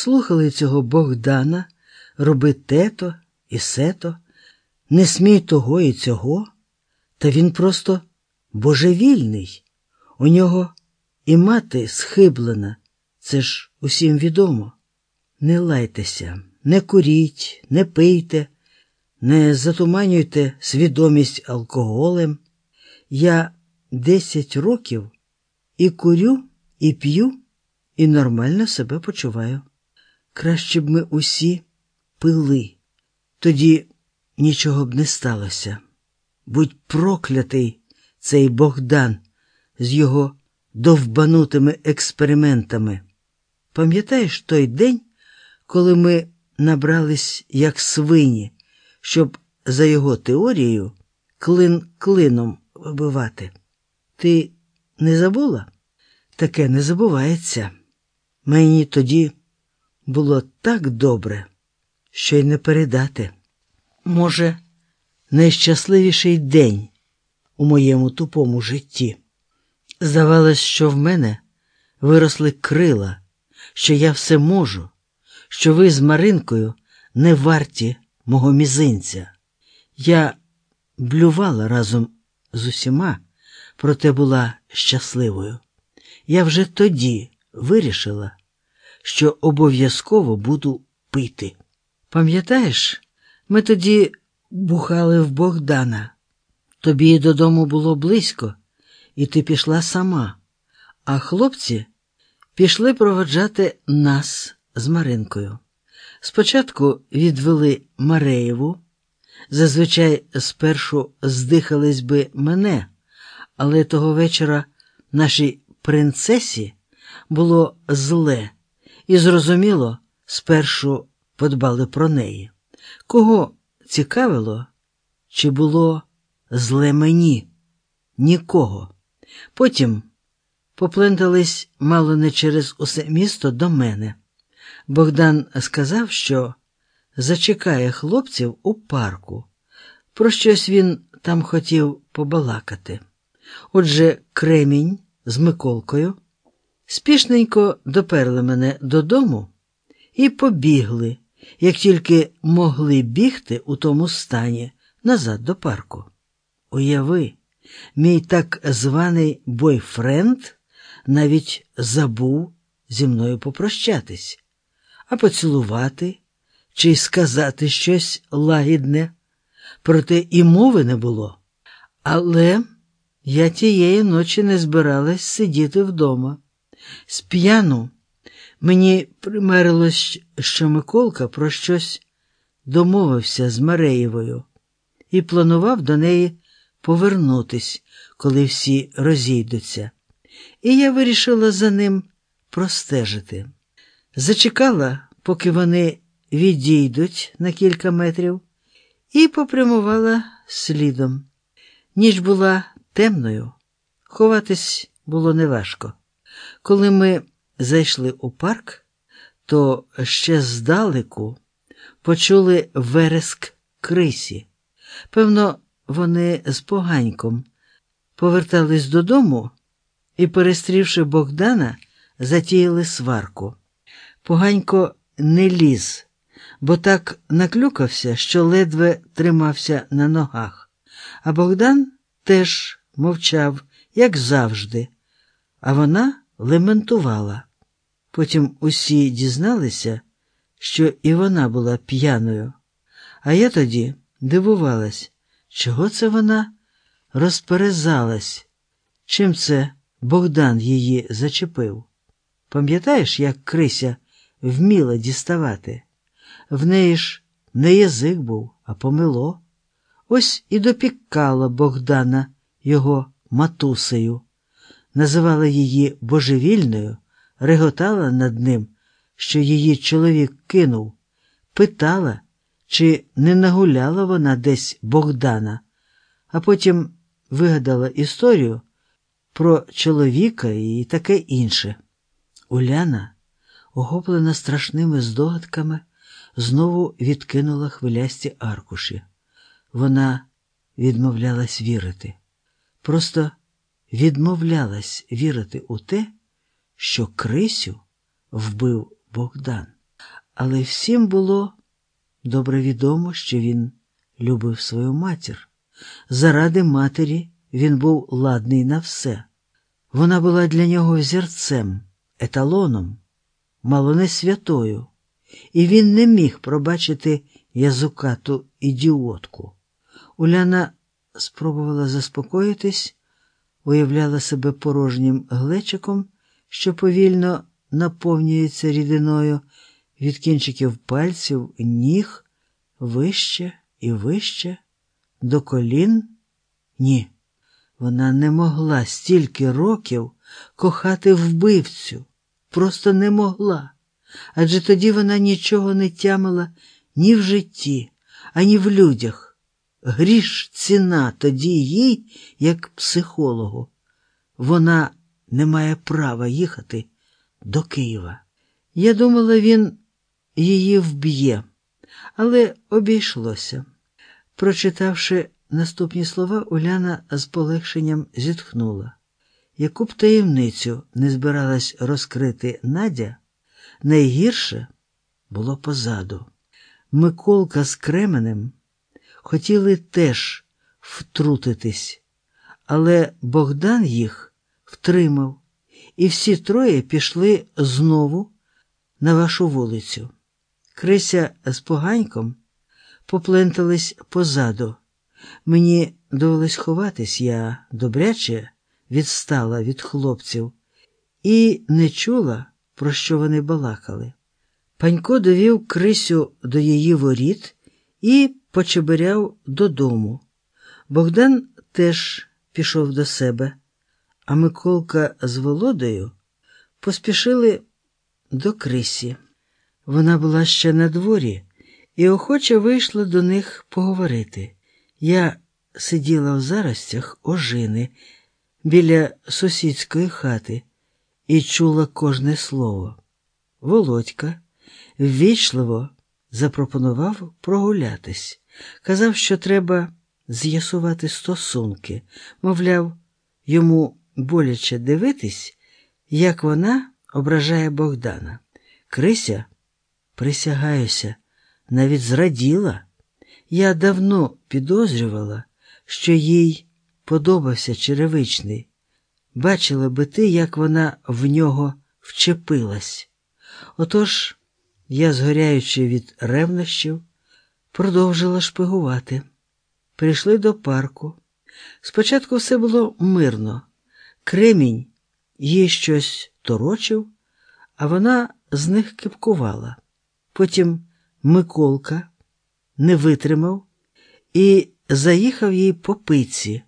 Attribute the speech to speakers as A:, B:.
A: Слухали цього Богдана, роби тето і сето, не смій того і цього, та він просто божевільний. У нього і мати схиблена, це ж усім відомо. Не лайтеся, не куріть, не пийте, не затуманюйте свідомість алкоголем. Я десять років і курю, і п'ю, і нормально себе почуваю. Краще б ми усі пили, тоді нічого б не сталося. Будь проклятий цей Богдан з його довбанутими експериментами. Пам'ятаєш той день, коли ми набрались як свині, щоб за його теорією клин клином вибивати? Ти не забула? Таке не забувається. Мені тоді було так добре, що й не передати. Може, найщасливіший день у моєму тупому житті. Здавалось, що в мене виросли крила, що я все можу, що ви з Маринкою не варті мого мізинця. Я блювала разом з усіма, проте була щасливою. Я вже тоді вирішила, що обов'язково буду пити. Пам'ятаєш, ми тоді бухали в Богдана. Тобі додому було близько, і ти пішла сама, а хлопці пішли проводжати нас з Маринкою. Спочатку відвели Мареєву, зазвичай спершу здихались би мене, але того вечора нашій принцесі було зле, і, зрозуміло, спершу подбали про неї. Кого цікавило, чи було зле мені? Нікого. Потім поплентались мало не через усе місто до мене. Богдан сказав, що зачекає хлопців у парку. Про щось він там хотів побалакати. Отже, кремінь з Миколкою спішненько доперли мене додому і побігли, як тільки могли бігти у тому стані назад до парку. Уяви, мій так званий бойфренд навіть забув зі мною попрощатись, а поцілувати чи сказати щось лагідне, проте і мови не було. Але я тієї ночі не збиралась сидіти вдома. Сп'яну мені примерилось, що Миколка про щось домовився з Мареєвою і планував до неї повернутись, коли всі розійдуться. І я вирішила за ним простежити. Зачекала, поки вони відійдуть на кілька метрів, і попрямувала слідом. Ніч була темною, ховатись було неважко. Коли ми зайшли у парк, то ще здалеку почули вереск крисі. Певно, вони з поганьком повертались додому і, перестрівши Богдана, затіяли сварку. Поганько не ліз, бо так наклюкався, що ледве тримався на ногах. А Богдан теж мовчав, як завжди, а вона лементувала. Потім усі дізналися, що і вона була п'яною, а я тоді дивувалась, чого це вона розперезалась, чим це Богдан її зачепив. Пам'ятаєш, як Крися вміла діставати? В неї ж не язик був, а помило. Ось і допікала Богдана його матусею, називала її божевільною, реготала над ним, що її чоловік кинув, питала, чи не нагуляла вона десь Богдана, а потім вигадала історію про чоловіка і таке інше. Уляна, охоплена страшними здогадками, знову відкинула хвилясті аркуші. Вона відмовлялась вірити, просто відмовлялась вірити у те, що Крисю вбив Богдан. Але всім було добре відомо, що він любив свою матір. Заради матері він був ладний на все. Вона була для нього взірцем, еталоном, мало не святою, і він не міг пробачити язукату ідіотку. Уляна спробувала заспокоїтись, уявляла себе порожнім глечиком, що повільно наповнюється рідиною від кінчиків пальців, ніг вище і вище, до колін. Ні, вона не могла стільки років кохати вбивцю, просто не могла, адже тоді вона нічого не тямила ні в житті, ані в людях. Гріш ціна тоді їй, як психологу. Вона не має права їхати до Києва. Я думала, він її вб'є, але обійшлося. Прочитавши наступні слова, Уляна з полегшенням зітхнула. Яку б таємницю не збиралась розкрити Надя, найгірше було позаду. Миколка з Кременем хотіли теж втрутитись, але Богдан їх втримав, і всі троє пішли знову на вашу вулицю. Крися з поганьком поплентались позаду. Мені довелось ховатись, я добряче відстала від хлопців і не чула, про що вони балакали. Панько довів Крисю до її воріт і почебиряв додому. Богдан теж пішов до себе, а Миколка з Володою поспішили до Крисі. Вона була ще на дворі і охоче вийшла до них поговорити. Я сиділа в заростях ожини біля сусідської хати і чула кожне слово. Володька ввічливо запропонував прогулятись, казав, що треба з'ясувати стосунки, мовляв, йому боляче дивитись, як вона ображає Богдана. Крися, присягаюся, навіть зраділа. Я давно підозрювала, що їй подобався черевичний. Бачила би ти, як вона в нього вчепилась. Отож, я, згоряючи від ревнощів, продовжила шпигувати. Прийшли до парку. Спочатку все було мирно. Кремінь їй щось торочив, а вона з них кипкувала. Потім Миколка не витримав і заїхав їй по пиці.